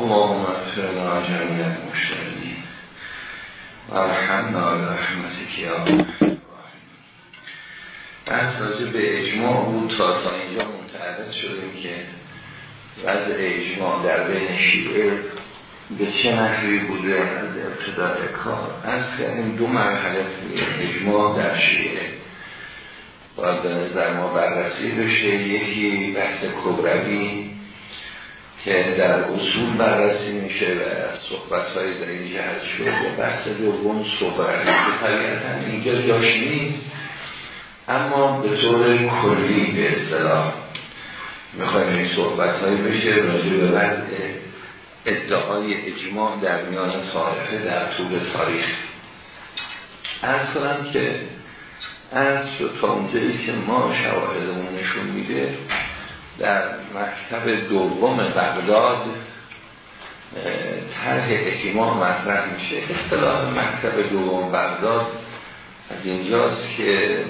اللهم اغفر لنا جميع المشتغلین و رحمنا برحمتك یا بحث راجع به اجماع بود تا تا اینجا متعرض شدیم که وضع اجماع در بین شیعه به چه نحوی بوده از ابتداء کار. از این دو مرحله اجماع در شیعه باید به نظر ما بررسی بشه. یکی بحث کبروی که در اصول بررسی میشه و صحبت های در این جهت شد و بحث دوم صحبت که طبیعتا اینجا جاش نیست. اما به طور کلی به اصطلاح می‌خوایم این صحبت های بشه. راجع به وضع ادعای اجماع در میان طایفه در طول تاریخ. از کنم که از تا که ما شواهدمون نشون میده در مکتب دوم بغداد طرح اجماع مطرح میشه. اصطلاح مکتب دوم بغداد از اینجاست که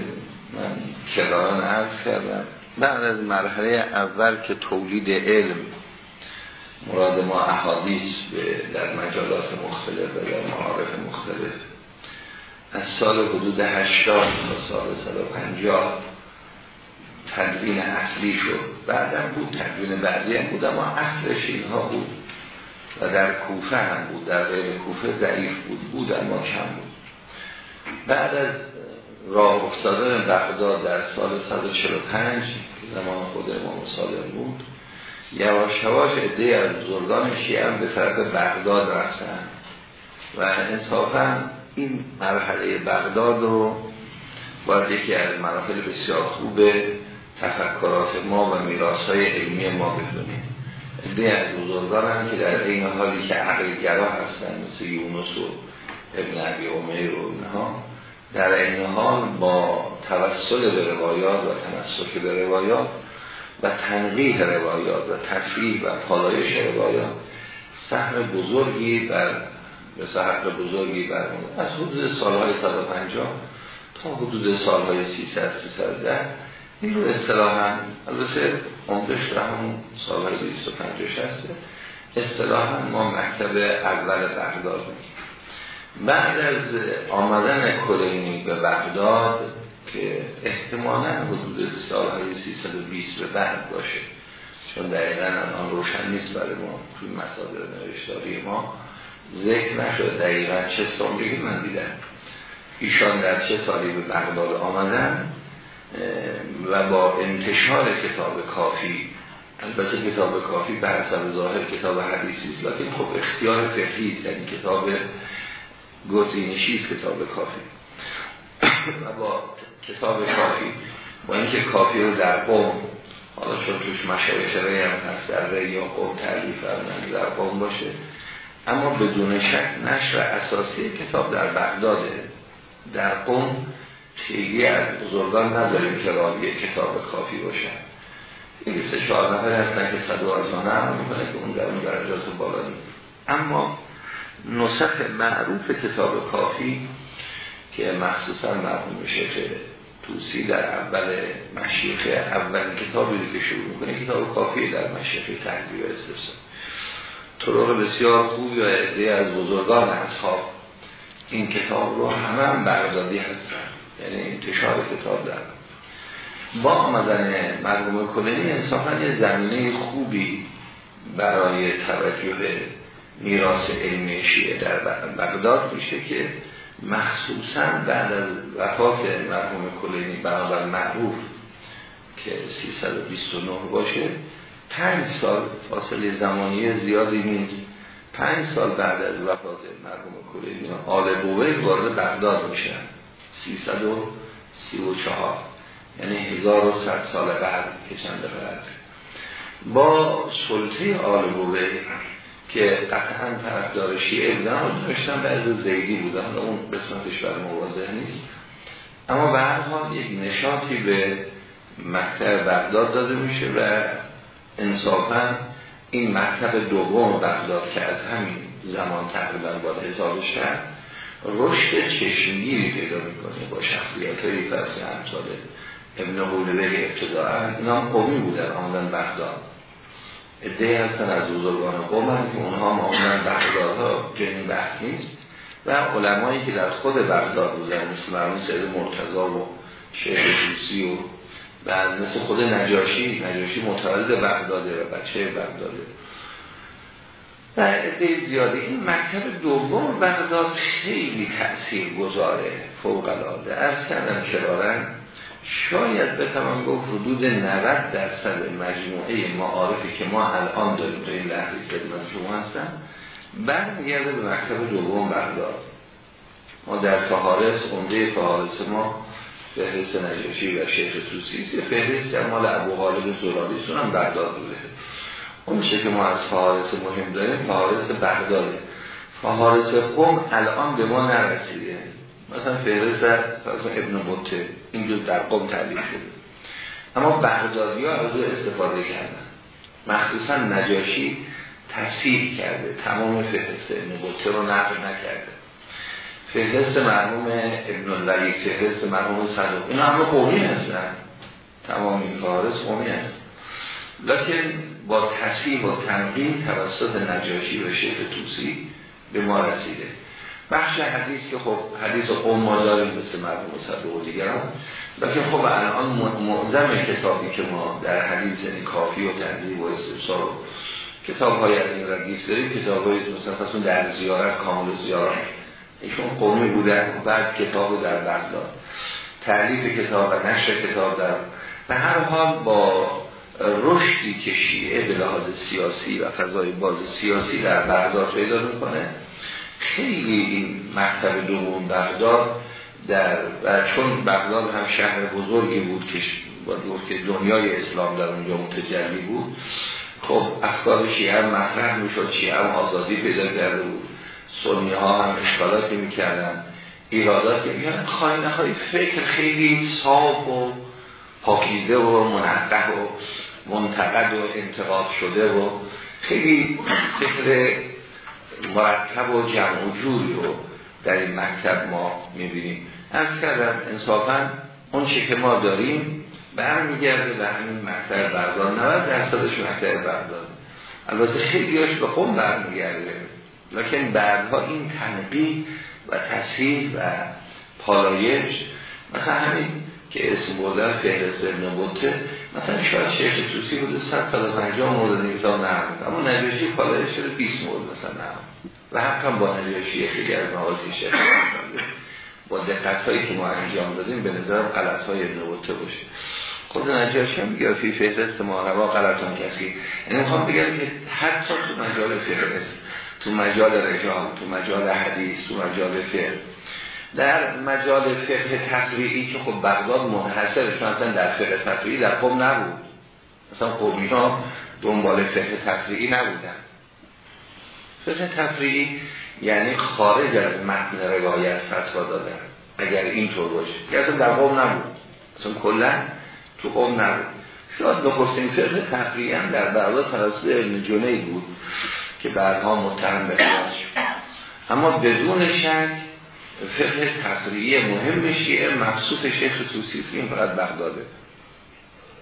من کراران عرض کردم. بعد از مرحله اول که تولید علم مراد ما احادیث در مجالات مختلف و در معارف مختلف. از سال حدود 80 تا سال 150 تدوین اصلی شد. بعدم بود تدوین بعدی هم بود اما اصلش اینها بود. و در کوفه هم بود در غیر کوفه ضعیف بود بود اما کم بود. بعد از راه افتادن بغداد در سال 145 زمان خود امام صادق بود یواش یواش عده از بزرگان شیعه به طرف بغداد رفتن. و انصافا این مرحله بغداد رو باید یکی از مراحل بسیار خوب تفکرات ما و میراث های علمی ما بدونیم. عده از بزرگان هم که در این حالی که عقل گرا هستن مثل یونس و ابن عبی عمیر و اینها در این حال با توسل به روایات و تمسک به روایات و تنقیح روایات و تصریح و پالایش روایات سهم بزرگی بر به حق بزرگی بر از حدود سالهای 150 تا حدود سالهای 300 310 این رو اصطلاحا البته عمدش در همون سالهای 250 هسته ما مکتب اول بغداد بعد از آمدن کلینی به بغداد که احتمالا حدود سالهای 320 به بعد باشه چون دقیقا آن روشن نیست برای ما توی مصادر نوشتاری ما. ذکر نشد دقیقا چه سالی من دیدم. ایشان در چه سالی به بغداد آمدن؟ و با انتشار کتاب کافی البته کتاب کافی بر حسب ظاهر کتاب حدیثی است لیکن خب اختیار فقهی است یعنی کتاب گزینشی کتاب کافی. و با کتاب کافی با اینکه کافی رو در قوم حالا چون توش مشایخه هم هست در ری یا قوم تعلیف در قوم باشه اما بدون شک نشر اساسی کتاب در بغداده در قوم خیلی از بزرگان نداریم که راوی کتاب کافی باشن. یکی سه چهار نفر هستن که صد و آزانه هم می‌کنه که اون در اون درجات بالا نیست. اما نسخ معروف کتاب کافی که مخصوصا مرحوم شیخ توسی در اول مشیخ اول کتابی که شروع می‌کنه کتاب کافی در مشیخ تحضیب و استفسار. طرق بسیار خوبی و عده از بزرگان اصحاب این کتاب رو همه هم بردادی هستن. یعنی انتشار کتاب در. با آمدن مرحوم کلینی انصافا یه زمینه خوبی برای توجه میراث علمی شیعه در بغداد میشه که مخصوصا بعد از وفات مرحوم کلینی بنابر معروف که 329 باشه پنج سال فاصله زمانی زیادی نیست. پنج سال بعد از وفات مرحوم کلینی آل بوی وارد بغداد میشن. 334 یعنی 1100 سال بعد که چند بعد با سلطه آل بوی که قطعا طرفدار شیعه بودن داشتن بعض زیدی بودن اون قسمتش بر مواضح نیست. اما به هر حال یک نشاطی به مکتب بغداد داده میشه و انصافا این مکتب دوم بغداد که از همین زمان تقریبا با هزار شهر رشد چشمگیری پیدا می‌کنه با شخصیت های فرسی همساله ابن قولبه ابتداعا اینا هم قومی بودن آمدن بغداد. ادهی هستن از بزرگان قوم هم که اونها معمولا بغدادها جنین بحث نیست. و علمایی که در خود بغداد بودن مثل مرمون سید مرتضا و شیخ دوسی و بعد مثل خود نجاشی نجاشی متولد بغداده و بچه بغداده. و عده زیاده این مکتب دوم بغداد خیلی تأثیر گذاره فوق العاده از کردم کرارن شاید بتوان گفت حدود 90 درصد مجموعه معارفی که ما الان داریم تا این لحظه خدمت شما هستم برمیگرده به مکتب دوم بغداد. ما در فهارس عمده فهارس ما فهرست نجاشی و شیخ توسی فهرست در مال ابو غالب زلالیسون هم بغداد بوده. اون که ما از فهارس مهم داریم فهارس بغداده فهارس قوم الان به ما نرسیده. مثلا فهرست مثلا ابن بطه اینجور در قوم تعلیف شده. اما بغدادی ها از استفاده کردن. مخصوصا نجاشی تصفیح کرده. تمام فهرست ابن بطه رو نقل نکرده. فهرست مرحوم ابن الولی فهرست مرحوم صدوق. اینا همه قومی هستن. تمام این فهرست قومی هست. لکن با تصحیح و تنقیل توسط نجاشی و شیخ توسی به ما رسیده. بخش حدیث که خب حدیث قوم ما داریم مثل مرحوم صدوق و دیگران لکن خب الان معظم کتابی که ما در حدیث یعنی کافی و تنظیم و استفسار و کتاب های از این ردیف داریم کتاب های مثلا در زیارت کامل زیارت. ایشون قومی بودن بعد کتاب در بغداد. تعلیف کتاب و نشر کتاب در به هر حال با رشدی که شیعه به لحاظ سیاسی و فضای باز سیاسی در بغداد پیدا می‌کنه. خیلی این مکتب دوم بغداد در و چون بغداد هم شهر بزرگی بود که با که دنیای اسلام در اونجا متجلی بود خب افکار شیعه هم مطرح می‌شد. شیعه هم آزادی پیدا کرده بود. سنی ها هم اشکالاتی می‌کردن. ایرادات خواهی نخواهی فکر خیلی صاف و پاکیده و منقه و منتقد و انتقاد شده و خیلی فکر مرتب و جمع و جوری رو در این مکتب ما می‌بینیم. از کردم انصافا اون چی که ما داریم برمیگرده به همین مکتب بردار. 90 درصدش مکتب بردار. البته خیلی هاش به قوم برمیگرده. لکن بعدها این تنقیح و تصحیح و پالایش مثلا همین که اسم بردن فهرست ابن بوته مثلا شاید شیخ توسی بوده 150 مورد نیزا نرمید اما نجاشی پالایش شده 20 مورد مثلا نرمید و حقا با نجاشی خیلی از نوازی شیخ با دقت هایی که ما انجام دادیم به نظر غلط های ابن بوته باشه. خود نجاشی هم میگه فی فهرست ما روا غلطان کسی. یعنی می‌خوام بگم که حتی تو مجال فهرست تو مجال رجال تو مجال حدیث تو مجال فقه در مجال فقه تفریعی که خب بغداد منحصر چون اصلا در فقه تفریعی در قوم نبود. مثلا قومی ها دنبال فقه تفریعی نبودن. فقه تفریعی یعنی خارج از متن روایت فتوا دادن اگر اینطور باشه. که اصلا در قوم نبود. اصلا کلا تو قوم نبود. شاید نخستین فقه تفریعی هم در بغداد توسط ابن بود که بعدها متهم به اما بدون شک فقه تفریعی مهم شیعه مخصوص شیخ توسی این فقط بغداده.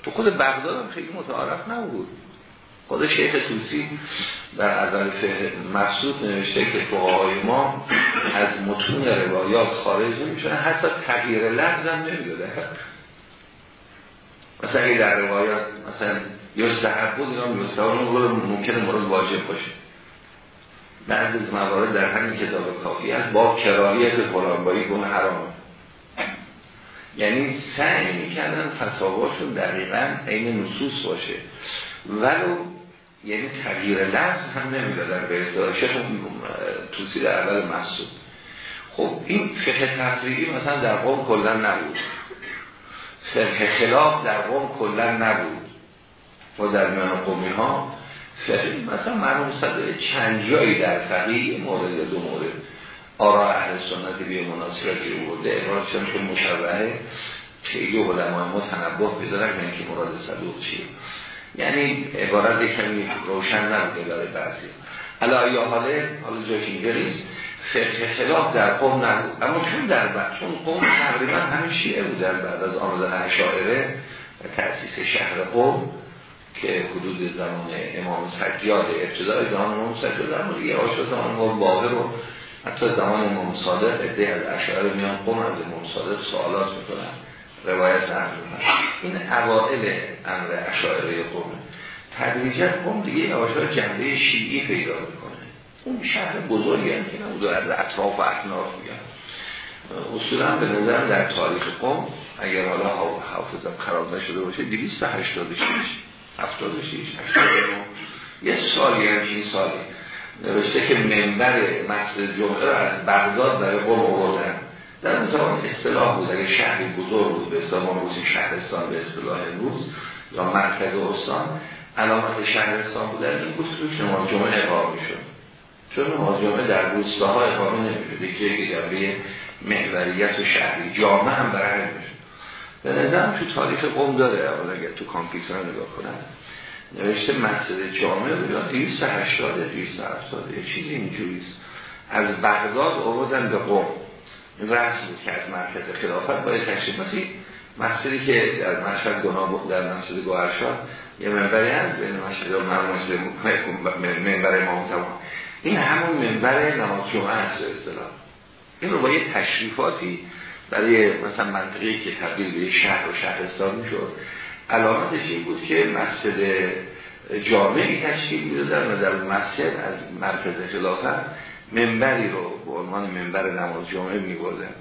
تو خود بغداد هم خیلی متعارف نبود. خود شیخ توسی در اول فقه مخصوص نوشته که فقهای ما از متون روایات خارج نمیشونه حتی تغییر لفظ هم نمی‌داده. مثلا در روایات مثلا یستحب بود اینا یستحب ممکن مورد واجب باشه. بعض از موارد در همین کتاب کافی هست با کراهیت با گونه حرام یعنی سعی می‌کردن فتاواشون دقیقا عین نصوص باشه. ولو یعنی تغییر لفظ هم نمی‌دادن به اصطلاح. شیخ در اول محسوب خب این فقه تفریعی مثلا در قوم کلا نبود. فقه خلاف در قوم کلا نبود. و در میان قومی ها مثلا مرموم صدر چند جایی در فقیه مورد دو مورد. آرا اهل سنت به مناسبتی رو برده چون که مشابهه خیلی علمای ما تنبه بدارن یعنی که مراد صدوق چیه. یعنی عبارت کمی روشن نبوده برای بعضی. علا یا حاله حالا جاش اینجا نیست. فقه خلاف در قوم نبود. اما چون در بعد چون قوم تقریبا همین شیعه بودن بعد از آمدن اشاعره و تأسیس شهر قوم که حدود زمان امام سجاد ابتدای زمان امام سجاد در یه آشد زمان واقع رو حتی زمان امام صادق ادهی از اشعار میان قوم از امام صادق سوالات می‌کنن. روایت نمی‌دونن این اوائل امر اشعاره قوم. تدریجا قوم دیگه آشار جنبه شیعی پیدا می‌کنه. اون شهر بزرگی هم که نبود از اطراف و اکناف میگن. اصولا به نظر در تاریخ قوم اگر حالا حافظم خراب نشده باشه 286 76 89 یه سالی همچین سالی. نوشته که منبر مسجد جمعه رو از بغداد برای قوم آوردن. در اون زمان اصطلاح بود. اگه شهری بزرگ بود به زمان روزی شهرستان به اصطلاح امروز یا مرکز استان علامت شهرستان بودن این بود که نماز جمعه اقام می‌شد. چون نماز جمعه در روستاها اقامه نمی‌شد. که جنبه محوریت و شهری جامعه هم برای می‌شد. به نظرم تو تاریخ قوم داره. اگر تو کامپیوتر نگاه کنن نوشته مسجد جامعه بود یا 280 270 یه چیزی اینجوریست از بغداد آوردن به قوم. رسم که از مرکز خلافت باید تشریف مثل مسجدی که در مشهد گناه بود در مسجد گوهرشاه یه منبری هست بین مشهد و منبر امام تمام. این همون منبر نماز جمعه است به اصطلاح. این رو با یه تشریفاتی برای مثلا منطقی که تبدیل به شهر و شهرستان می‌شد علامتش این بود که مسجد جامعی تشکیل می‌دادن و در مسجد از مرکز خلافت منبری رو به عنوان منبر نماز جمعه میبردن.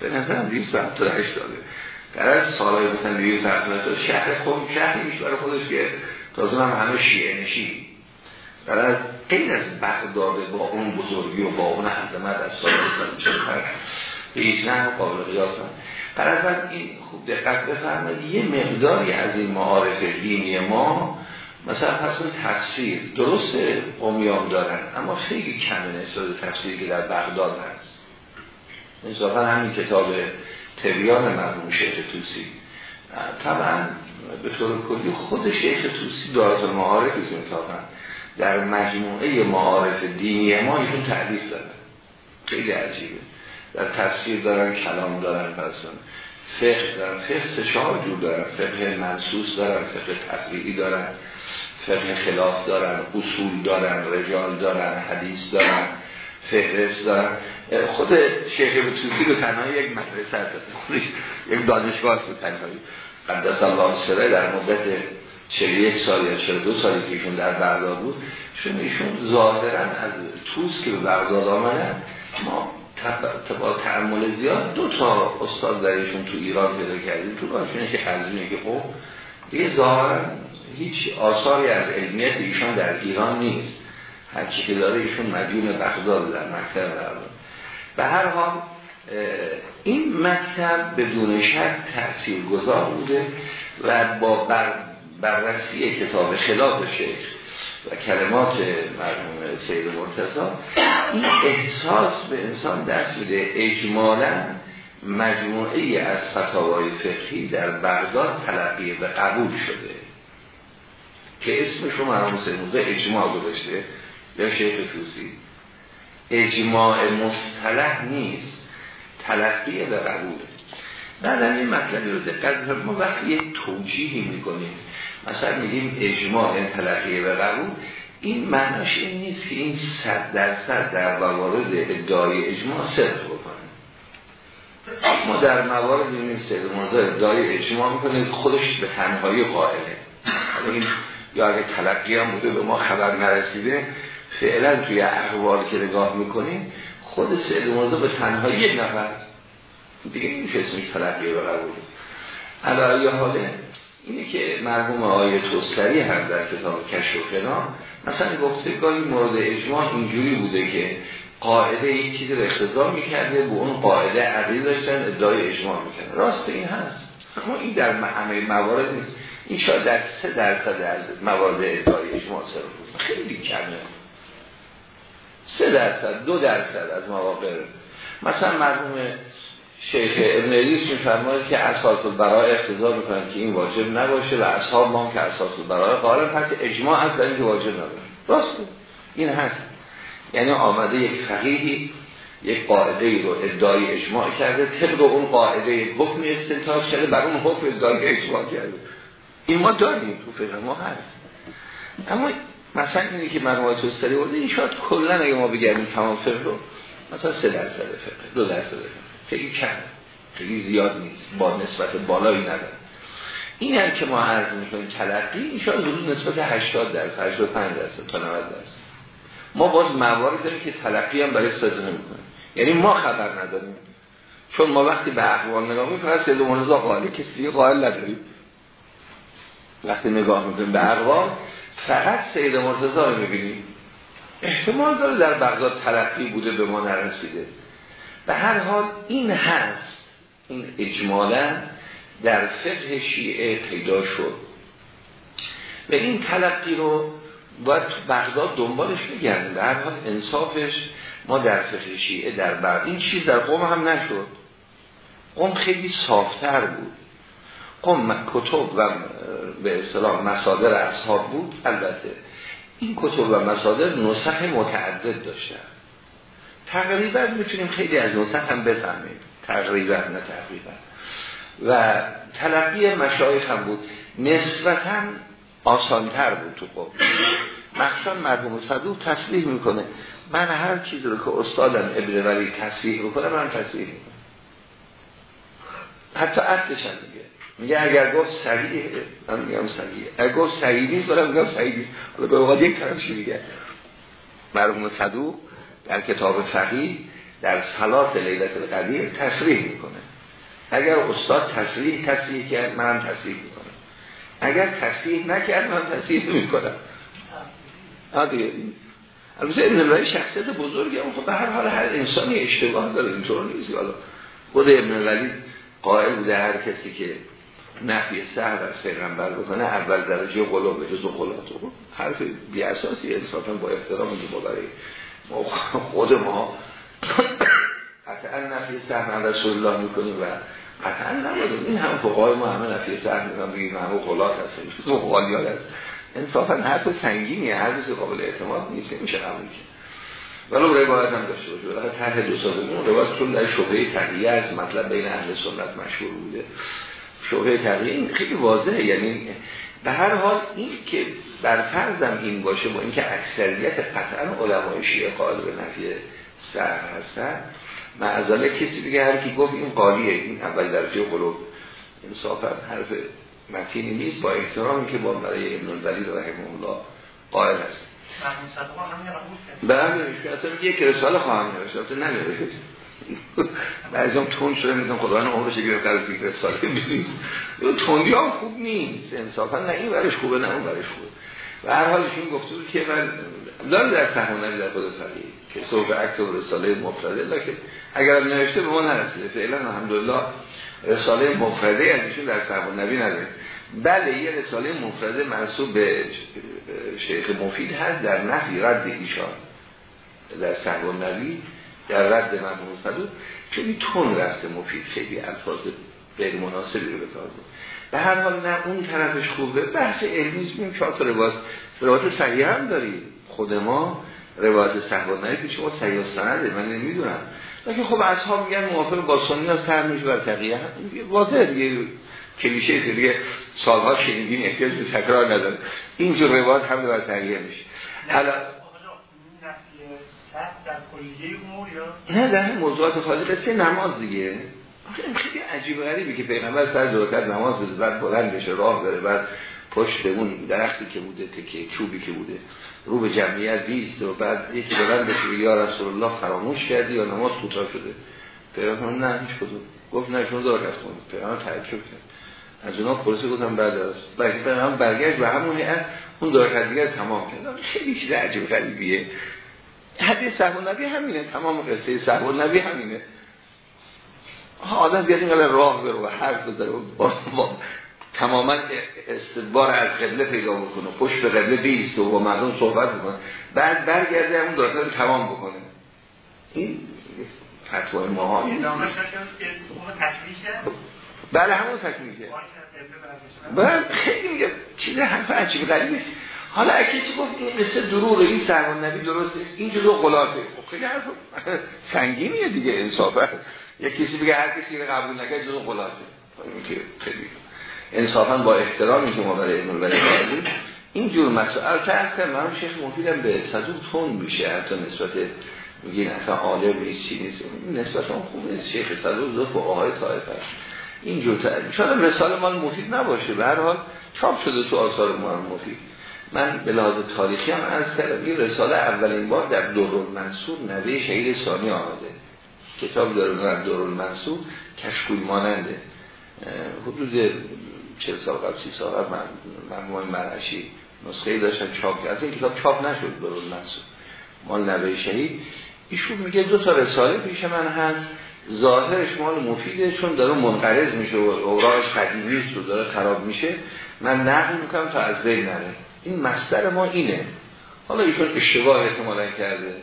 به نظرم 278 داده در از سالهای مثلا 278 شهر خود شهری میشه برای خودش که تازه هم همه شیعه نشی در از غیر از بغداد با اون بزرگی و با اون عظمت از سال میشه به هیچ نه قابل قیاس هم از این خوب دقت بفرمایید یه مقداری از این معارف دینی ما مثلا پس تفسیر درست قومیان دارن اما خیلی کمه نسبت تفسیری که در بغداد هست. نصافا همین کتاب تبیان مرموم شیخ توسی طبعا به طور کلی خود شیخ توسی دارت المعارف انصافا در مجموعه معارف دینی ما ایشون تعریف دارن خیلی عجیبه. در تفسیر دارن کلام دارن پسن فقه دارن. فقه سه چهار جور دارن. فقه منصوص دارن فقه تقریعی دارن فقه خلاف دارن اصول دارن رجال دارن حدیث دارن فهرست دارن. خود شیخ بطوسی رو تنها یک مدرسه هست یک دانشگاه است تنهایی. قدس الله سره در مدت 41 سال یا 42 سالی که ایشون در بغداد بود چون ایشون ظاهرا از توس که به بغداد آمدن ما با تعمل زیاد دو تا استاد در ایشون تو ایران پیدا کردیم. تو باشونه که خلزونه که خب دیگه ظاهرا هیچ آثاری از علمیت ایشان در ایران نیست. هرچی که داره ایشون مدیون بغداد در مکتب بغداد به هر حال این مکتب بدون شک تأثیر گذار بوده و با بر بررسی کتاب خلاف شیخ و کلمات مرحوم سید مرتضا این احساس به انسان دست میده اجمالا مجموعه از فتاوای فقهی در بغداد تلقی و قبول شده. که اسمش رو مرحوم سید مرتضا اجماع گذاشته یا شیخ توسی؟ اجماع مصطلح نیست تلقی و قبوله بعد این مطلبی رو دقت ما وقتی یک توجیهی می‌کنیم مثلا میگیم اجماع این تلقیه و قبول. این معناش این نیست که این صد درصد در موارد ادعای اجماع صدق بکنه. ما در موارد می‌بینیم سید مرزا ادعای اجماع می‌کنه خودش به تنهایی قائله. این یا اگه تلقی هم بوده به ما خبر نرسیده فعلا توی اقوال که نگاه می‌کنیم خود سید مرزا به تنهایی نفر. دیگه این اسمش تلقی و قبول. علی حاله اینه که مرحوم آیه توستری هم در کتاب کشف و فنا مثلا گفته گاهی مورد اجماع اینجوری بوده که قاعده یک چیزی رو اختزار می‌کرده به اون قاعده عقیل داشتن ادعای اجماع می‌کنه راست این هست. اما این در همه موارد نیست. این شاید در سه درصد از موارد ادعای اجماع سر خیلی کمه سه درصد دو درصد از مواقع. مثلا مرحوم شیخ ابن علیس میفرماید که اساس البراء اقتضا می‌کنن که این واجب نباشه و اصحاب ما که اساس البراء قائل پس اجماع هست در اینکه واجب نباشه. راسته این هست. یعنی آمده یک فقیهی یک قاعده ای رو ادعای اجماع کرده طبق اون قاعده حکم استنتاج شده بر اون حکم ادعای اجماع کرده. این ما داریم تو فقه ما هست. اما مثلا اینی که مرحوم توستری بوده این شاید کلا اگه ما بگردیم تمام فقه رو مثلا سه درصد فقه دو درصد فقه. خیلی کم خیلی زیاد نیست با نسبت بالایی نداره. این هم که ما عرض می‌کنیم تلقی این حدود نسبت 80 درصد 85 درصد تا 90 درصد. ما باز موارد داریم که تلقی هم برای صدق نمی‌کنیم یعنی ما خبر نداریم. چون ما وقتی به احوال نگاه می‌کنیم فقط سید مرتضی قائل کسی دیگه قائل نداریم. وقتی نگاه می‌کنیم به احوال فقط سید مرتضی رو می‌بینیم. احتمال داره در بغداد تلقی بوده به ما نرسیده. به هر حال این هست این اجمالا در فقه شیعه پیدا شد. و این تلقی رو باید تو بغداد دنبالش بگردیم. در هر حال انصافش ما در فقه شیعه در بعد این چیز در قوم هم نشد. قوم خیلی صافتر بود. قوم کتب و به اصطلاح مصادر اصحاب بود البته. این کتب و مصادر نسخ متعدد داشتن. تقریبا می‌تونیم خیلی از نسخ هم بفهمیم. تقریبا نه تقریبا. و تلقی مشایخ هم بود. نسبتا آسانتر بود تو قوم. مخصوصا مرحوم صدوق تصریح می‌کنه. من هر چیز رو که استادم ابن ولی تصریح می‌کنه من تصریح می‌کنم. حتی اصلش هم میگه. میگه اگر گفت صحیح من میگم صحیح اگر گفت صحیح نیست من میگم صحیح نیست. حالا به اوقات یک میگه؟ مرحوم صدوق در کتاب فقیه در صلات لیلت القدیر تصریح می‌کنه. اگر استاد تصریح تصریح کرد من تصریح می‌کنم. اگر تصریح نکرد من تصریح نمی‌کنم دیگه. البته ابن الولی شخصیت بزرگی خب به هر حال هر انسانی اشتباه داره اینطور نیست. حالا خود ابن الولی قائل بوده هر کسی که نفی سهر از پیغمبر بکنه اول درجه قلوب به جزو قلاتو حرف بی اساسی انصافا با احترام ما برای خود ما. قطعا نفی از رسول الله می‌کنیم و قطعا نبودیم. این هم فقای ما همه نفی سهر می‌کنم بگیم همه قلات هست جزو قالیات هست انصافا حرف سنگینیه هر قابل اعتماد نیست میشه قبول کرد. ولو روایت هم داشته باشه. ولی طرح دو سال اون روایت چون در شبهه تقیه از مطلب بین اهل سنت مشهور بوده. شبهه تقیه این خیلی واضحه. یعنی به هر حال این که بر فرضم این باشه با اینکه اکثریت قطعا علمای شیعه قائل به نفی سر هستن معذاله کسی دیگه هر کی گفت این قالیه این اول درجه قلوب. انصافا حرف متینی نیست با احترامی که با برای ابن الولید رحمه الله قائل هست بله اصلا یک رساله خواهم نوشت ننوشت بعضی هم تون شده می‌دونم خدا نه عمرش گرفت از یک رساله ببینید تندی هم خوب نیست انصافا نه این برش خوبه نه اون برش خوبه. و هر حال ایشون گفته بود که من داره در سهمانه در خود فقیه که صحب عکس و رساله مفرده لکن اگر نوشته به ما نرسیده. فعلا الحمدلله رساله مفرده از ایشون در سهمان نبی نداره. بله یه رساله مفرده منصوب به شیخ مفید هست در نفی رد ایشان در سهمان نبی در رد مرحوم صدوق خیلی تون رفته مفید خیلی الفاظ غیر مناسبی رو بود به هر حال نه اون طرفش خوبه بحث علمی بیم چهار تا روایت روایت صحیح هم داریم خود ما روایت صحبان نبی که شما صحیح سنده من نمی‌دونم. لیکن خب اصحاب میگن موافق با سنی ها سر میشه بر تقیه. واضح دیگه کلیشه دیگه سالها شنیدین احتیاج به تکرار نداره. اینجور روایت هم بر تقیه میشه. حالا نه در موضوعات خالی قصه نماز دیگه. خیلی عجیب غریبی که پیغمبر سر دورکت نماز بده بعد بلند بشه راه بره بعد پشت اون درختی که بوده تکه چوبی که بوده رو به جمعیت بیست و بعد یکی بلند بشه یا رسول الله فراموش کردی یا نماز کوتاه شده. پیغمبر نه هیچ کدوم. گفت نه شما دورکت خون پیغمبر تعجب کرد. از اونا پرسه گفتم بعد از. بعد هم برگشت و همون هیئت اون دورکت دیگر تمام کرد. خیلی چیز عجیب غریبیه. حدیث صحب نبی همینه تمام قصه صحب نبی همینه آدم بیاد اینقدر راه بره و حرف با, با تماما استدبار از قبله پیدا بکنه پشت به قبله بیست و با مردم صحبت بکنه. بعد برگرده همون دارده رو تمام بکنه. این فتوای ما بله همون تکمیشه بله خیلی میگه چیز حرف عجیب غریبی است. حالا کسی گفت این قصه دروغه این سرمان نبی درست است این جلو غلاطه. خب خیلی حرف سنگینیه دیگه انصافه یک کسی بگه هر کسی رو قبول نکرد جلو غلاطه. خیلی انصافا با احترامی که ما برای ابن الولی این جور مسائل از کنم من شیخ مفیدم به صدوق تون میشه حتی نسبت میگین اصلا عالم نیست چی نیست. نسبت اون خوب نیست. شیخ صدوق زود با آهای طایف هست این جور شاید رساله مال مفید نباشه. به هر حال چاپ شده تو آثار مال مفید. من به لحاظ تاریخی هم از کردم این رساله اولین بار در دور منصور نوه شهید ثانی آمده. کتاب داره در دور منصور کشکوی ماننده حدود چه سال قبل سی سال قبل مرموم مرعشی نسخه داشتن چاپ کرد. این کتاب چاپ نشد دور منصور مال نوه شهید. ایشون میگه دو تا رساله پیش من هست. ظاهرش مال مفیده چون داره منقرض میشه و اوراقش قدیمی است و داره خراب میشه. من نقل می‌کنم تا از بین نره. این مصدر ما اینه. حالا ایشون اشتباه احتمالا کرده.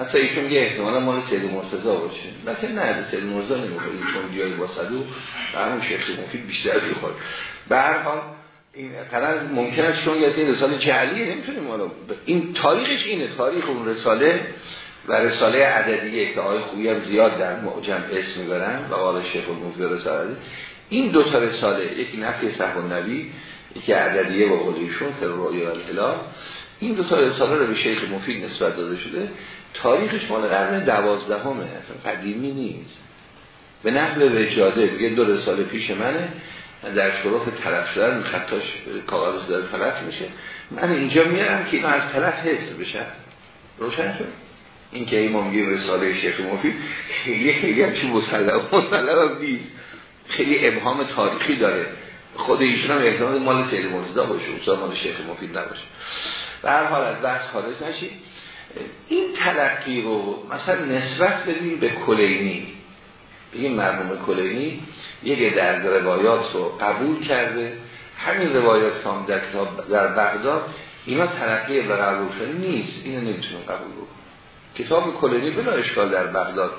حتی ایشون یه احتمالا مال سید مرتضا باشه. لیکن نه سید مرتضا نمی‌خواد. ایشون بیایی با صدو و همون شیخ مفید بیشتر بیخواد به هر حال این قرار ممکن است چون یه رساله جعلیه نمی‌تونیم ما این تاریخش اینه. تاریخ اون رساله و رساله عددیه که آقای خویی هم زیاد در معجم اسم می‌برن. و قال شیخ المفید رساله. این دو تا رساله یکی نفی صحب نبی یکی عددیه با قولیشون روی و الهلا این دو تا رساله رو به شیخ مفید نسبت داده شده. تاریخش مال قرن دوازدهمه اصلا قدیمی نیست. به نقل رجاده بگه دو رساله پیش منه. در شروف طرف شدن خطاش کاغذ داره طرف میشه. من اینجا میارم که اینا از طرف حفظ بشه. روشن شد؟ این که ایمان میگه رساله شیخ مفید خیلی خیلی هم چی مسلم مسلم نیست. خیلی ابهام تاریخی داره. خود ایشون هم احتمال مال سید مرتضی باشه اصلا مال شیخ مفید نباشه. به هر حال از بحث خارج نشید این تلقی رو مثلا نسبت بدیم به کلینی. بگیم مرموم کلینی یک در روایات رو قبول کرده. همین روایات هم در کتاب در بغداد اینا تلقی و قبول شده نیست. اینو نمی‌تونم قبول بکنم کتاب کلینی بلا اشکال در بغداد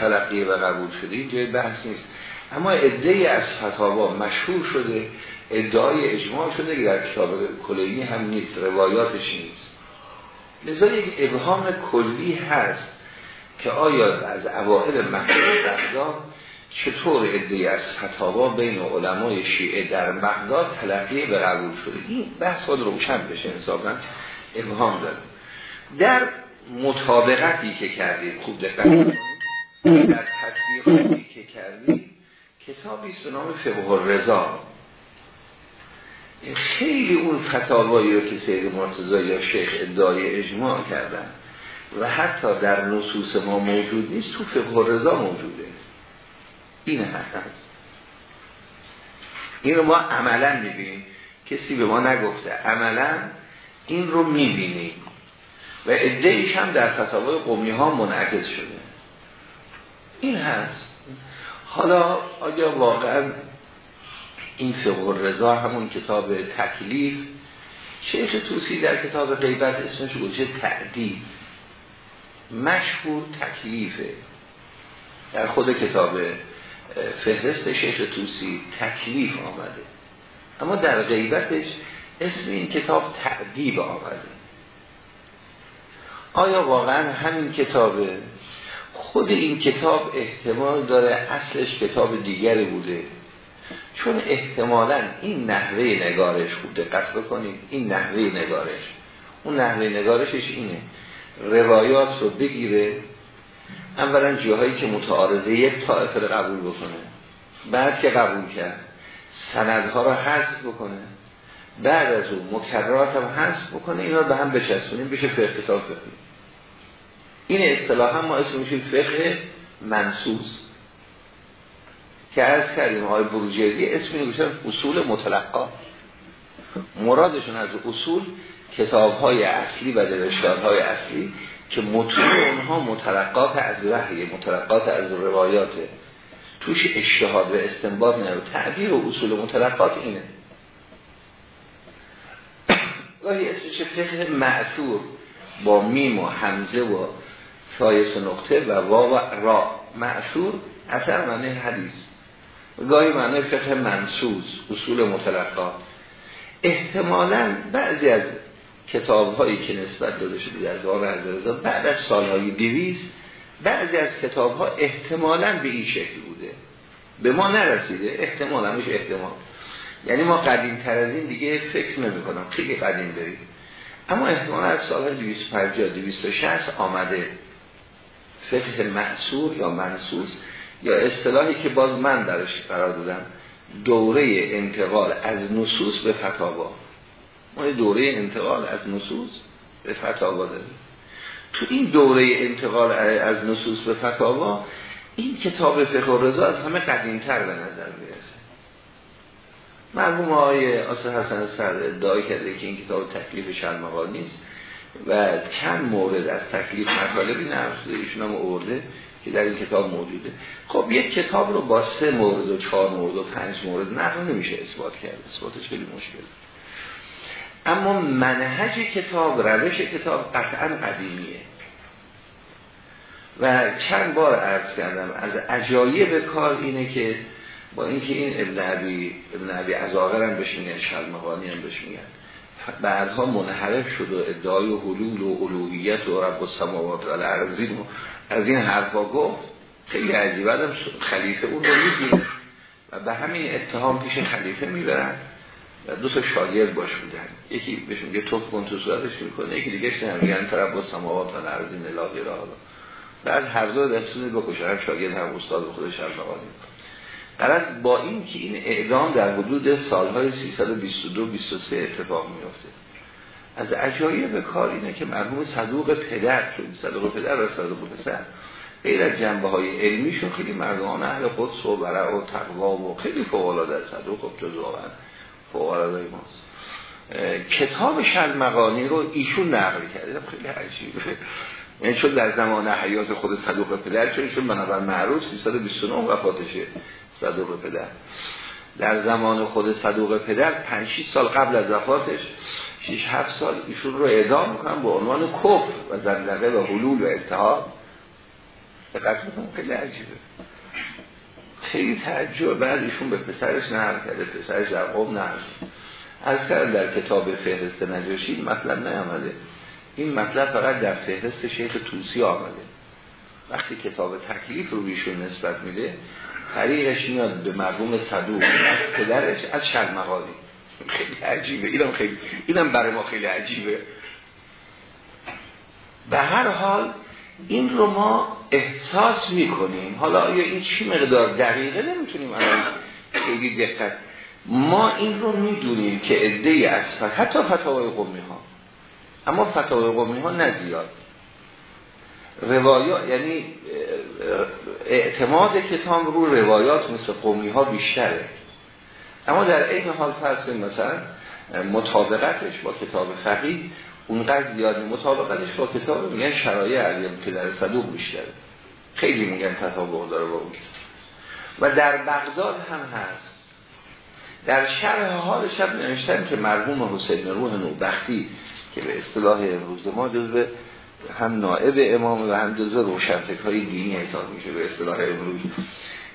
تلقی و قبول شده. این جای بحث نیست. اما ادعای از فتاوا مشهور شده ادعای اجماع شده که در کتاب کلینی هم نیست روایاتش نیست. لذا یک ابهام کلی هست که آیا از اوائل مکتب بغداد چطور ادعای از فتاوا بین علمای شیعه در بغداد تلقی به قبول شده؟ این بحث رو روشن بشه انصافا ابهام داره. در مطابقتی که کردید خوب دقت در تطبیقاتی که کردید کتابی است به نام فقه رضا خیلی اون فتاوایی رو که سید مرتضی یا شیخ ادعای اجماع کردن. و حتی در نصوص ما موجود نیست تو فقه رضا موجوده. این هست این رو ما عملا می‌بینیم. کسی به ما نگفته عملا این رو می‌بینیم. و ادعیش هم در فتاوای قومی ها منعکس شده. این هست. حالا آیا واقعا این فقه رضا همون کتاب تکلیف؟ شیخ توسی در کتاب غیبت اسمش گوشه تعدیب مشهور تکلیفه. در خود کتاب فهرست شیخ توسی تکلیف آمده. اما در غیبتش اسم این کتاب تعدیب آمده. آیا واقعا همین کتابه خود این کتاب احتمال داره اصلش کتاب دیگری بوده. چون احتمالا این نحوه نگارش خوب دقت بکنید. این نحوه نگارش. اون نحوه نگارشش اینه. روایات رو بگیره. اولا جاهایی که متعارضه یک طائفه رو قبول بکنه. بعد که قبول کرد سندها رو حذف بکنه. بعد از اون مکررات هم حذف بکنه. اینا به هم بچسبونیم. بشه فقه کتاب این اصطلاح هم ما اسم میشیم فقه منسوس که از کردیم های بروجردی اسمی میشن اصول متلقا مرادشون از اصول کتاب های اصلی و درشتار های اصلی که مطلوب اونها متلقات از وحی متلقات از روایات. توش اجتهاد و استنباط نه تعبیر و اصول متلقات اینه. گاهی اسمش فقه مأثور با میم و همزه و ثای سه نقطه و واو را. مأثور اثر یعنی حدیث. گاهی یعنی فقه منصوص اصول متلقا احتمالا بعضی از کتاب هایی که نسبت داده شده در دار رضا بعد از سالهای دیویز بعضی از کتاب ها احتمالا به این شکل بوده. به ما نرسیده احتمالا میشه احتمال. یعنی ما قدیم تر از این دیگه فکر نمی کنم خیلی قدیم بریم. اما احتمال از سال 250 260 آمده. فقه محصور یا منصوص یا اصطلاحی که باز من درش قرار دادم دوره انتقال از نصوص به فتاوا. ما دوره انتقال از نصوص به فتاوا داریم. تو این دوره انتقال از نصوص به فتاوا این کتاب فقه و رضا از همه قدیمتر به نظر می‌رسه. مرحوم آقای آسر حسن سر ادعای کرده که این کتاب تکلیف شرمقال نیست. و چند مورد از تکلیف مطالبی نرسده ایشون هم ارده که در این کتاب موجوده. خب یک کتاب رو با سه مورد و چهار مورد و پنج مورد نقل نمیشه اثبات کرد. اثباتش خیلی مشکل. اما منهج کتاب روش کتاب قطعا قدیمیه. و چند بار عرض کردم از عجایب کار اینه که با اینکه این ابن عبی ابن عبی عزاقر هم بهش میگن هم بهش بعدها منحرف شد و ادعای حلول و علویت و رب و سماوات و از این حرفا گفت خیلی عجیبه هم خلیفه اون رو می‌گیره و به همین اتهام پیش خلیفه می‌برن و دو تا شاگرد باش بودن. یکی بهش میگه توف کن تو صورتش می‌کنه یکی دیگه شنه میگن طرف با سماوات و الارضین الهی را. بعد هر دو دستور بکشه هر شاگرد هم استاد خودش هر قرص با این که این اعدام در حدود سالهای 322 23 اتفاق میفته از عجایب کار اینه که مرحوم صدوق پدر چون صدوق پدر و صدوق پسر غیر از جنبه های علمیشون خیلی مردمان اهل و برع و تقوا و خیلی فوقلاده از صدوق خب جز واقعا فوقلاده ماست. کتاب شلمقانی رو ایشون نقل کرده خیلی عجیبه. یعنی چون در زمان حیات خود صدوق پدر چون ایشون بنابر معروف 329 وفاتشه. صدوق پدر. در زمان خود صدوق پدر 5 سال قبل از وفاتش 6 7 سال ایشون رو اعدام می‌کنن به عنوان کفر و زندقه و حلول و اتحاد. دقت خیلی عجیبه. خیلی تعجب. بعد ایشون به پسرش نهر کرده پسرش در قوم نهر از کردم در کتاب فهرست نجاشی مطلب نیامده. این مطلب فقط در فهرست شیخ توسی آمده. وقتی کتاب تکلیف رو بیشون نسبت میده طریقش میاد به مرحوم صدوق. از پدرش از شرمقالی خیلی عجیبه. اینم خیلی اینم برای ما خیلی عجیبه. به هر حال این رو ما احساس می‌کنیم. حالا آیا این چی مقدار دقیقه؟ نمی‌تونیم الان خیلی دقت ما این رو می‌دونیم که عده از حتی فتاوای قومی ها اما فتاوای قومی ها نزیاد روایات یعنی اعتماد کتاب رو روایات مثل قومی ها بیشتره. اما در این حال فرض مثلا مطابقتش با کتاب فقیه اونقدر زیادی مطابقتش با کتاب میگن شرایع علی در صدوق بیشتره. خیلی میگن تطابق داره با اون و در بغداد هم هست. در شرح حال شب نوشتن که مرحوم حسین روح نوبختی که به اصطلاح امروز ما جزو هم نائب امام و هم جزو روشنفک های دینی حساب میشه به اصطلاح امروز.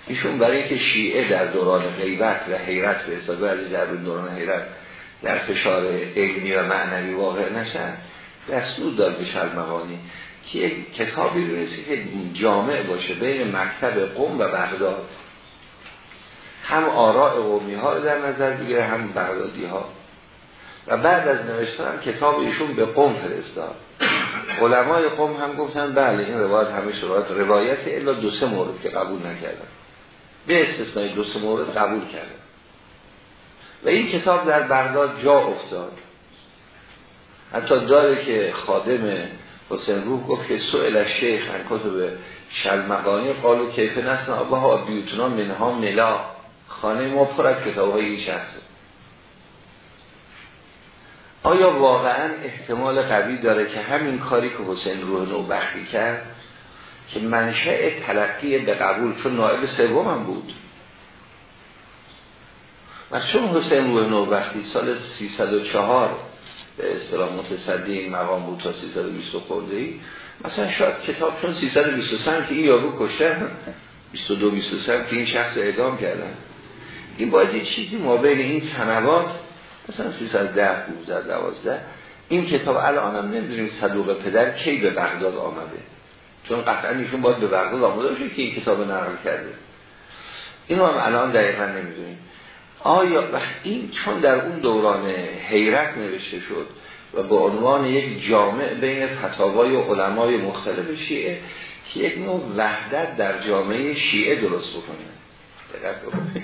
ایشون برای که شیعه در دوران غیبت و حیرت به اصطلاح از در دوران حیرت در فشار علمی و معنوی واقع نشن دستور داد به شرمقانی که کتابی برسی که جامع باشه بین مکتب قوم و بغداد. هم آراء قومی ها رو در نظر بگیره هم بغدادی ها و بعد از نوشتن کتاب ایشون به قوم فرستاد. علمای قوم هم گفتن بله این روایت همه شروعات روایت الا دو سه مورد که قبول نکردن. به استثنای دو سه مورد قبول کردن. و این کتاب در بغداد جا افتاد. حتی داره که خادم حسین روح گفت که سئل شیخ ان کتب شلمقانی قالو کیف نسن آبها بیوتنا منها ملا. خانه ما پر از کتاب های این شخصه. آیا واقعا احتمال قوی داره که همین کاری که حسین روح نو بخی کرد که منشأ تلقی به قبول چون نائب سوم هم بود؟ و چون حسین روح نو بخی سال 304 به اصطلاح متصدی این مقام بود تا 320 خورده ای مثلا شاید کتاب چون 323 که این یارو کشته 22 23 که این شخص اعدام کردن. این باید چیزی ما بین این سنوات مثلا 310 12 12 این کتاب الان هم نمی‌دونیم صدوق پدر کی به بغداد آمده. چون قطعا ایشون باید به بغداد آمده باشه که این کتاب نقل کرده. اینو هم الان دقیقا نمی‌دونیم. آیا این چون در اون دوران حیرت نوشته شد و به عنوان یک جامع بین فتاوای علمای مختلف شیعه که یک نوع وحدت در جامعه شیعه درست بکنه. دقت بکنه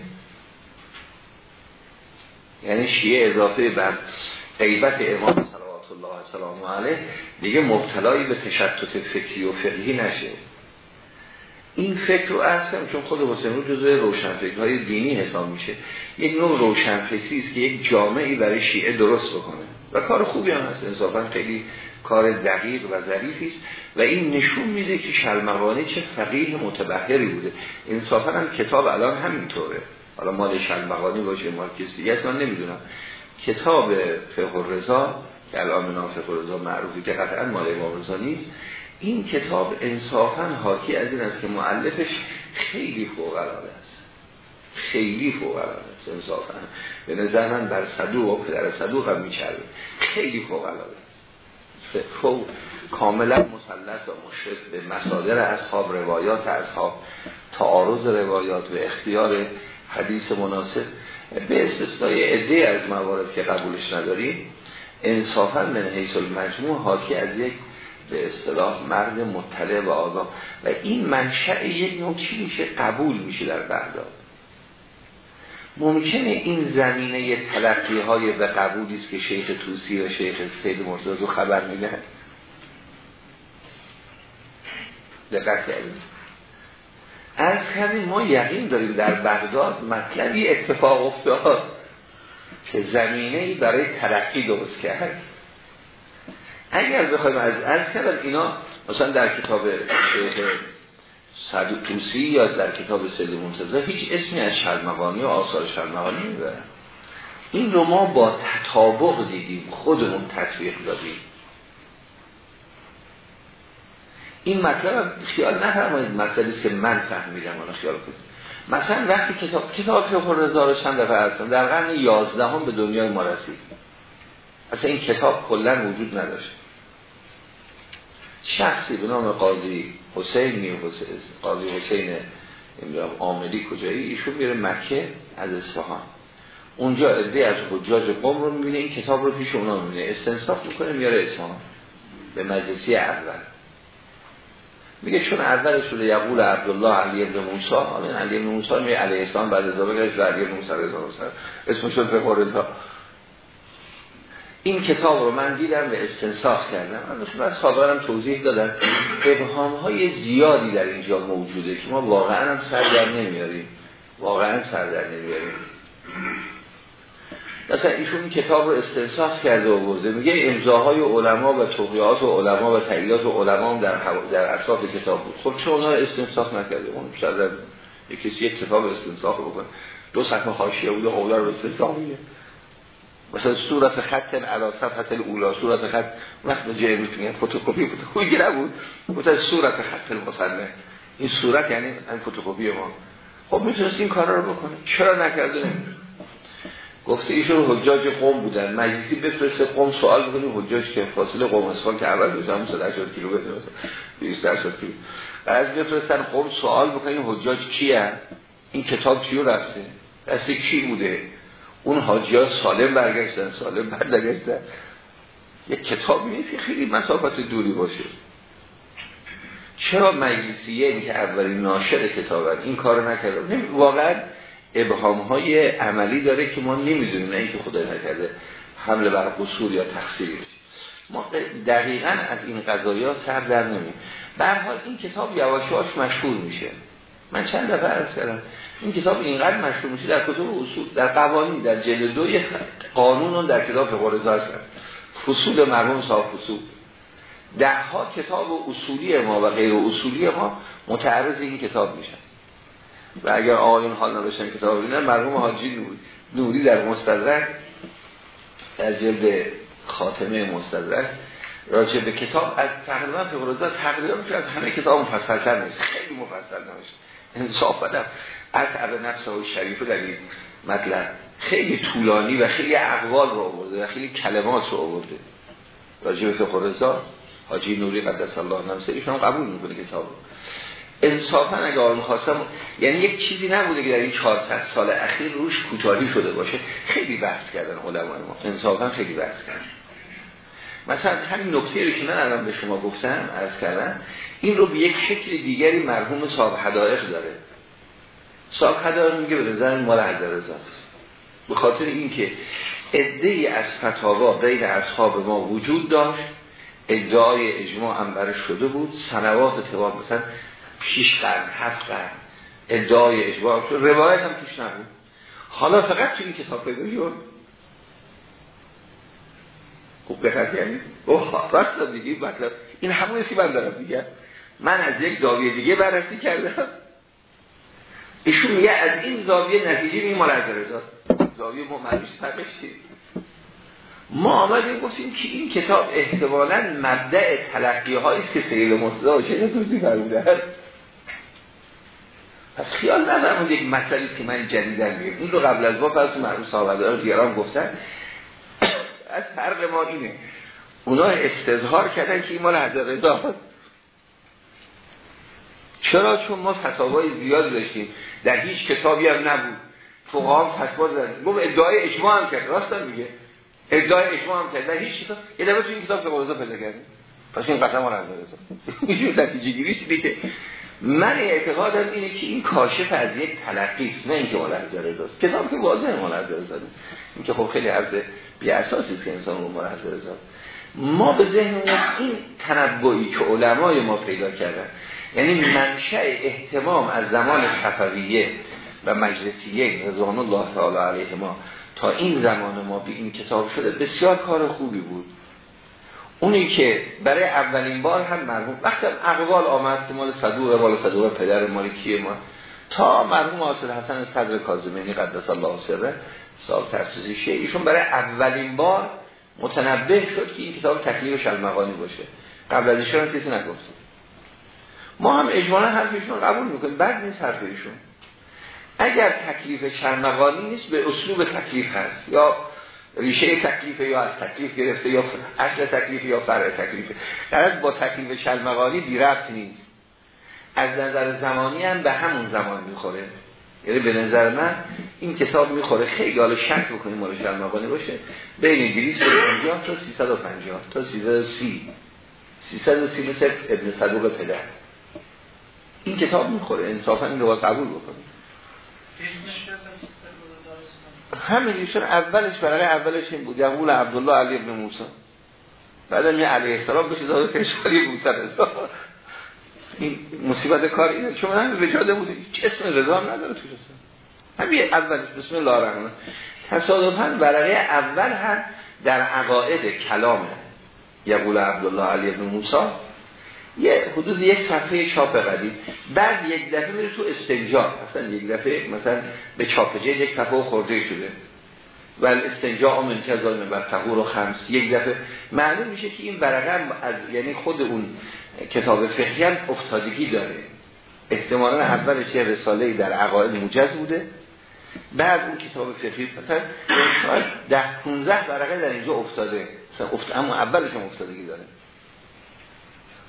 یعنی شیعه اضافه بر غیبت امام صلوات الله سلام علیه دیگه مبتلایی به تشتت فکری و فقهی نشه. این فکر رو چون خود حسین رو جزء روشنفکرهای دینی حساب میشه یک نوع روشنفکری است که یک جامعی برای شیعه درست بکنه. و کار خوبی هم هست انصافا خیلی کار دقیق و ظریفی است. و این نشون میده که شلمغانی چه فقیه متبهری بوده. انصافا هم کتاب الان همینطوره. حالا مال شلمغانی باشه مال کسی دیگه من نمی‌دونم. کتاب فقه رضا که الان نام فقه رضا معروفی که قطعا مال امام رضا نیست این کتاب انصافا حاکی از این است که معلفش خیلی فوق العاده است. خیلی فوق العاده است انصافا. به نظر من بر صدوق و پدر صدوق هم میچرده خیلی فوق العاده است. فوق کاملا مسلط و مشرف به مصادر اصحاب روایات اصحاب تعارض روایات و اختیار حدیث مناسب. به استثنای عده از موارد که قبولش نداریم انصافا من حیث المجموع حاکی از یک به اصطلاح مرد مطلع و آگاه. و این منشأ یک نوع چی میشه؟ قبول میشه در بغداد. ممکنه این زمینه تلقی های به قبولی است که شیخ توسی و شیخ سید مرتضی خبر میدن دقت کردیم از کردیم ما یقین داریم در بغداد مطلبی اتفاق افتاد که زمینه برای تلقی درست کرد. اگر بخوایم از عرض کردم اینا مثلا در کتاب صدوق توسی یا در کتاب سید منتظر هیچ اسمی از شرمقانی و آثار شرمقانی می‌برن این رو ما با تطابق دیدیم خودمون تطبیق دادیم. این مطلب خیال نفرمایید مطلبی که من فهمیدم اون خیال کنید. مثلا وقتی کتاب کتاب فقه رضا رو چند دفعه در قرن 11 هم به دنیای ما رسید. اصلا این کتاب کلا وجود نداشت. شخصی به نام قاضی حسین می قاضی حسین آمدی کجایی؟ ایشون میره مکه از اصفهان. اونجا عده از حجاج قوم رو می‌بینه این کتاب رو پیش اونا می‌بینه. استنصاف می‌کنه میاره اصفهان. به مجلسی اول. میگه چون اول شده یقول عبدالله علی ابن موسی آمین علی ابن موسی میگه علیه السلام بعد از ازدواج علی ابن موسی اسم شد به این کتاب رو من دیدم و استنساخ کردم. من مثل سابقا توضیح دادم. ابهام های زیادی در اینجا موجوده که ما واقعا هم سر در نمیاریم. واقعا سر در نمیاریم. مثلا ایشون کتاب رو استنساخ کرده و برده میگه امضاهای علما و توقیات و علما و تحلیلات و علما در در اطراف کتاب بود. خب چون اونها استنساخ نکرده؟ اون شاید یک کسی یک کتاب استنساخ بکنه. دو صفحه حاشیه بود و حوله رو استنساخ. میگه مثلا صورت خط علا صفحه الاولا صورت خط وقت جای می‌تونی فتوکپی فتوکپی نبود. مثلا صورت خط المصنف این صورت یعنی این فتوکپی ما. خب می‌تونست این کارا رو بکنه. چرا نکرده؟ گفته ایشون حجاج قوم بودن. مجلسی بفرسته قوم سوال بکنیم حجاج که فاصله قوم اصفهان که اول دوست هم 180 کیلومتر مثلا. 280 کیلو. از بفرستن قوم سوال بکنیم حجاج کیه؟ این کتاب چیو رفته؟ دست کی بوده؟ اون حاجی ها سالم برگشتن. سالم برگشتن یک کتاب که خیلی مسافت دوری باشه. چرا مجلسیه که اولین ناشر کتابن. این کار نکرده واقعا ابهام های عملی داره که ما نمی‌دونیم نه اینکه خدا نکرده حمله بر قصور یا تقصیری ما دقیقا از این قضایی ها سر در نمیم برحال این کتاب یواشواش مشهور میشه. من چند دفعه عرض کردم این کتاب اینقدر مشهور میشه در کتب اصول در قوانین در جلد دو قانون در کتاب فقرزار کرد فصول مرموم صاحب فصول. ده ها کتاب اصولی ما و غیر اصولی ما متعرض این کتاب میشن. و اگر آقایون حال نداشتن کتاب ببینن مرحوم حاجی نوری, نوری در مستدرک در جلد خاتمه مستدرک راجع به کتاب از تقریبا فقرزا تقریبا میشه از همه کتاب مفصل تر نیست خیلی مفصل نمیشه انصاف بدم از عبه نفس و شریف در این مطلب. خیلی طولانی و خیلی اقوال رو آورده و خیلی کلمات رو آورده. راجع به فقرزا حاجی نوری قدس الله نمسه ایشون قبول می‌کنه کتاب انصافا آن خواستم یعنی یک چیزی نبوده که در این 400 سال اخیر روش کوتاهی شده باشه. خیلی بحث کردن علمای ما. انصافا خیلی بحث کردن. مثلا همین نکته رو که من الان به شما گفتم از کردم این رو به یک شکل دیگری مرحوم صاحب حدائق داره. صاحب حدائق میگه به نظر مال رزاست به خاطر اینکه عده از فتاوا بین اصحاب ما وجود داشت. ادعای اجماع هم برش شده بود. سنوات تبار مثلا 6 قرن 7 قرن ادعای اجماع شد روایت هم توش نبود. حالا فقط تو این کتاب پیدا شد. خوب دقت یعنی اوه راست دیگه مطلب. این همون سی من دارم دیگه. من از یک زاویه دیگه بررسی کردم. ایشون میگه از این زاویه نتیجه می مال از زاویه معنیش فرقش ما آمدیم گفتیم که این کتاب احتمالا مبدع تلقیه هایی که سید مرتضی چه توضیح فرمودن پس خیال ندارم یک مسئله که من جدیدن میگم این رو قبل از پس معروف صاحبه رو دیاران گفتن. از فرق ما اینه. اونا استظهار کردن که این مال حضرت رضا چرا؟ چون ما فتاوای زیاد داشتیم. در هیچ کتابی هم نبود. فقها هم فتوا دادن گفت ادعای اجماع هم کرد. راست میگه. ادعای اجماع هم کرد. هیچ کتاب یه دفعه تو این کتاب فقه پیدا کردیم. پس این قسم مال حضرت رضا نتیجه گیریش که من اعتقادم اینه که این کاشف از یک تلقی است نه اینکه رضا کتاب که واضح مال حضرت رضا این که خب خیلی عرض بی اساسی است که انسان رو حضرت رضا ما به ذهن این تنبعی که علمای ما پیدا کردن یعنی منشأ احتمام از زمان صفویه و مجلسیه رضوان الله تعالی علیه ما تا این زمان ما به این کتاب شده بسیار کار خوبی بود. اونی که برای اولین بار هم مرحوم وقتی اقوال آمد که مال صدوق مال صدوق پدر مالکی ما. تا مرحوم حاصل حسن صدر کاظمی قدس الله سره سال ترسیزیشه ایشون برای اولین بار متنبه شد که این کتاب تکلیف شلمقانی باشه. قبل از ایشون کسی نگفت. ما هم اجمالا حرفشون قبول می‌کنیم. بعد نیست ایشون. اگر تکلیف شرمقانی نیست به اسلوب تکلیف هست. یا ریشه تکلیف یا از تکلیف گرفته یا اصل تکلیف یا فرع تکلیف. در با تکلیف شلمقانی بی رفت نیست. از نظر زمانی هم به همون زمان می‌خوره. یعنی به نظر من این کتاب می‌خوره. خیلی حالا شک بکنیم مال شلمقانی باشه. بین 250 تا 350 تا 330 330 مثل ابن صدوق پدر. این کتاب می‌خوره. انصافا این رو قبول بکنیم. همین ایشون اولش برای اولش این بود. یقول عبدالله علی ابن موسی. بعدم یه علیه السلام بشه داده پیشکاری موسی رضا این مصیبت کار اینه. چون هم وجاده بود. هیچ اسم رضا نداره توی همین اولش. بسم الله الرحمن تصادفاً برای اول هم در عقاید کلامه یقول عبدالله علی ابن موسی. یه حدود یک صفحه چاپ قدیم بعد یک دفعه میره تو استنجا. مثلا یک دفعه مثلا به چاپ یک صفحه خورده شده. و استنجا من کذال بر تقور و خمس. یک دفعه. معلوم میشه که این ورقه از یعنی خود اون کتاب فقهی هم افتادگی داره. احتمالا اولش یه رساله در عقاید موجز بوده. بعد اون کتاب فقهی مثلا ده 15 ورقه در اینجا افتاده. مثلا افت... اما اولش هم افتادگی داره.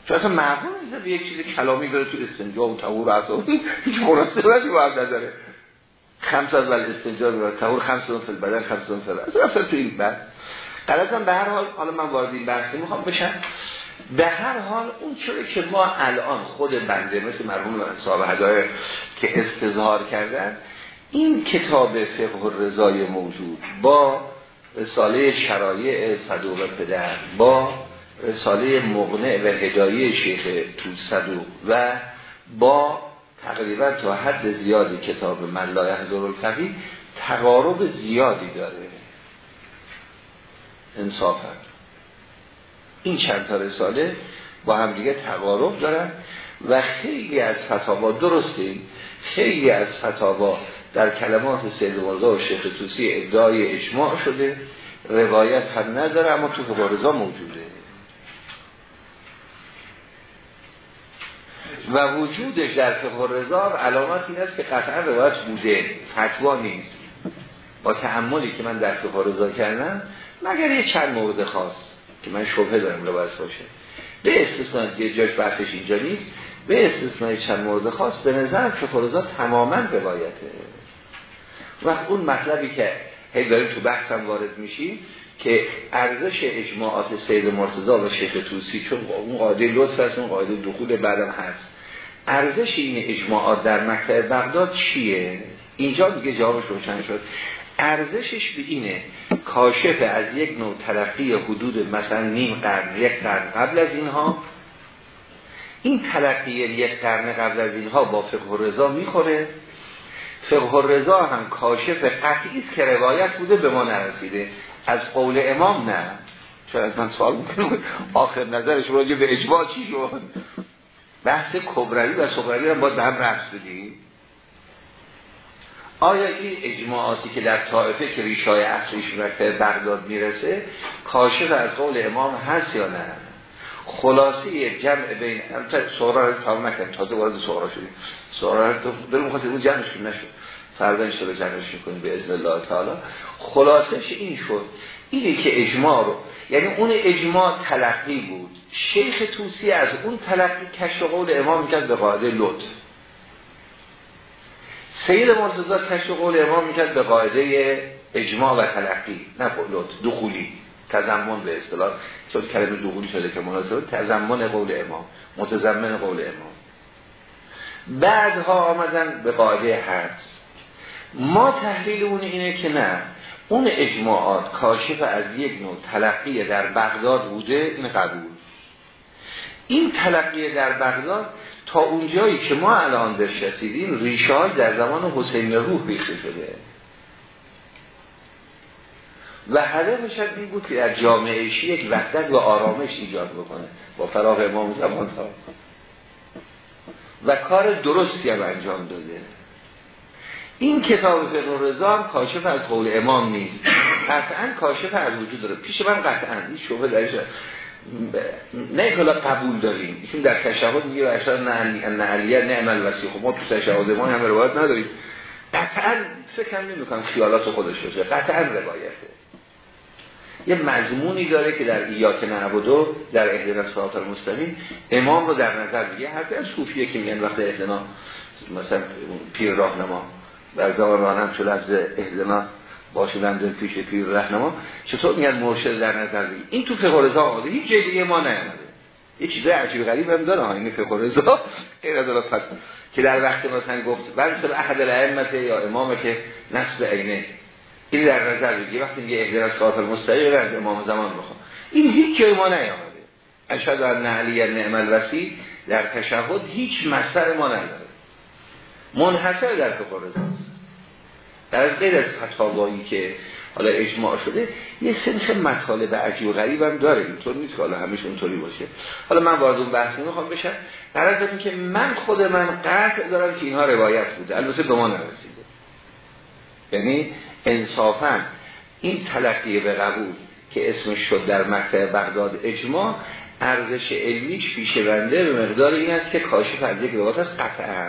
چون اصلا معقول نیست به یک چیز کلامی بره تو استنجا و تهور و اصلا. هیچ مناسبتی باید نداره. خمس از ول استنجا میره تهور خمس از فل بدن خمس از فل اصلا تو این بحث. قرارم به هر حال حالا من وارد این بحث می‌خوام بشم. به هر حال اون چرا که ما الان خود بنده مثل مرحوم صاحب هدای که استظهار کردن این کتاب فقه رضای موجود با رساله شرایع صدوق پدر با رساله مغنع و هدایه شیخ صدوق و با تقریبا تا حد زیادی کتاب من لا یحضر الفقیه تقارب زیادی داره. انصافا. این چند تا رساله با هم دیگه تقارب دارن و خیلی از فتاوا درسته خیلی از فتاوا در کلمات سید مرزا و شیخ توسی ادعای اجماع شده. روایت هم نداره اما تو فقارزا موجوده. و وجودش در فقه رضا علامت این است که قطعا روایت بوده. فتوا نیست. با تعملی که من در فقه رضا کردم مگر یه چند مورد خاص که من شبه دارم روایت باشه. به استثنان یه جاش بحثش اینجا نیست به استثنای چند مورد خاص به نظر فقرزا تماما روایته. و اون مطلبی که هی داریم تو بحثم وارد میشیم که ارزش اجماعات سید مرتضا و شیخ توسی چون اون قاعده لطف هست اون قاعده دخول بعدم هست. ارزش این اجماعات در مکتب بغداد چیه؟ اینجا دیگه جوابش روشن شد. ارزشش به اینه کاشف از یک نوع تلقی حدود مثلا نیم قرن یک قرن قبل از اینها. این تلقی یک قرن قبل از اینها با فقه رضا می‌خوره. فقه رضا هم کاشف قطعی است که روایت بوده به ما نرسیده. از قول امام نه. چرا از من سوال می‌کنم؟ آخر نظرش راجع به اجماع چی شد؟ بحث کبروی و صغروی باید به هم رفت بدیم آیا این اجماعاتی که در طائفه که ریشای اصلیش به بغداد می‌رسه کاشف از قول امام هست یا نه؟ خلاصه جمع بین سورا رو تمام نکنیم تازه وارد سورا شدیم. سورا رو داریم خواستیم اون جمعش کنیم. نشد. فردا انشاءالله جمعش می‌کنیم به اذن الله تعالی. خلاصش این شد. اینه که اجماع رو یعنی اون اجماع تلقی بود. شیخ توسی از اون تلقی کشف قول امام می‌کرد به قاعده لطف. سید مرتضی کشف قول امام می‌کرد به قاعده اجماع و تلقی نه لطف دخولی تزمن به اصطلاح. چون کلمه دخولی شده که مناسبه تزمن قول امام متضمن قول امام. بعدها آمدن به قاعده هست ما تحلیل اون اینه که نه اون اجماعات کاشف از یک نوع تلقی در بغداد بوده این قبول. این تلقی در بغداد تا اونجایی که ما الان بهش رسیدیم ریشه در زمان حسین روح ریخته شده. و هدفش این بود که در جامعه یک وحدت و آرامش ایجاد بکنه با فراغ امام زمان ها. و کار درستی هم انجام داده. این کتاب فقه رضا هم کاشف از قول امام نیست. قطعا کاشف از وجود داره. پیش من قطعا. این شبه درش نه کلا قبول داریم. ایشون در تشهد میگه اشار نه نعم الوسیخ خب ما تو تشهد ما هم روایت نداریم. قطعا فکر نمی کنم خیالات خودش باشه. قطعا روایته. یه مضمونی داره که در ایاک نعبدو در اهدنا صراط المستقیم امام رو در نظر بگیره حتی از صوفیه که میگن وقت اهدنا مثلا پیر راهنما در زمان راهنم چه لفظ اهدنا باشدن پیش پیر رهنما چطور میگن مرشد در نظر بگیر این تو فقه آمده هیچ جای دیگه ما نیامده. یه چیزای عجیب غریب هم داره این فقه غیر از که در وقت مثلا گفت بعد به احد الائمه یا امامه که نصب عینه این در نظر بگیر وقتی میگه اهدنا صراط المستقیم از امام زمان بخوام این هیچ جای ما نیامده. اشهد ان علی نعم الوسی در تشهد هیچ مصدر ما نداره. منحصر در فقه رضا در غیر از فتاوایی که حالا اجماع شده یه سنخ مطالب عجیب و غریب هم داره. اینطور نیست که حالا همیشه اونطوری باشه. حالا من وارد اون بحث نمی‌خوام بشم. در از که من خود من قطع دارم که اینها روایت بوده. البته به ما نرسیده. یعنی انصافا این تلقیه به قبول که اسمش شد در مکتب بغداد اجماع ارزش علمیش پیش بنده به مقدار این است که کاشف از یک روایت قطعا.